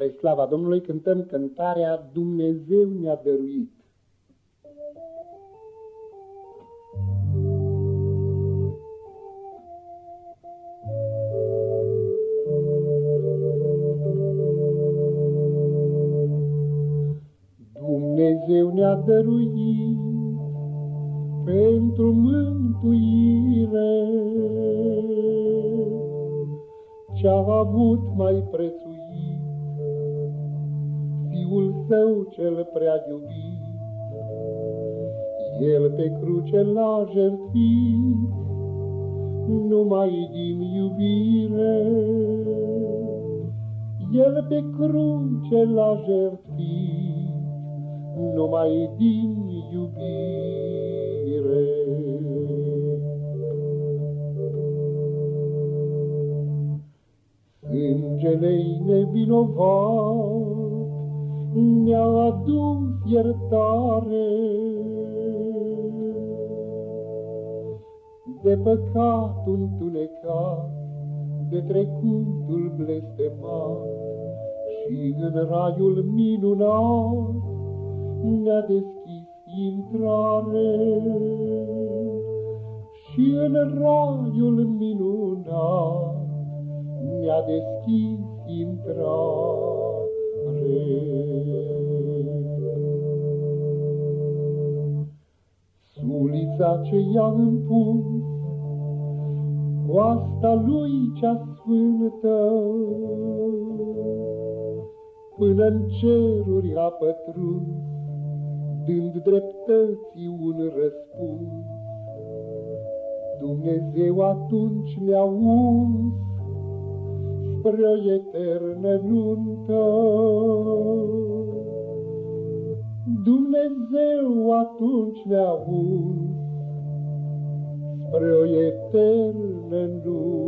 Spre slava Domnului cântăm cântarea Dumnezeu ne-a dăruit. Dumnezeu ne-a dăruit pentru mântuire ce-a avut mai prețuit Său cel prea iubit. El pe cruce l-a jertfit, numai din iubire. El pe cruce l-a jertfit, numai din iubire. Sângele-i nevinovat ne-a adus iertare. De păcatul întunecat, de trecutul blestemat, și în raiul minunat ne-a deschis intrare. Și în raiul minunat mi-a deschis intrare. Sulița ce i-a împus, coasta lui cea sfântă, până în ceruri a pătruns, dând dreptății un răspuns. Dumnezeu atunci ne-a uns spre o eternă nuntă. Dumnezeu atunci ne-a uns spre o eternă nuntă.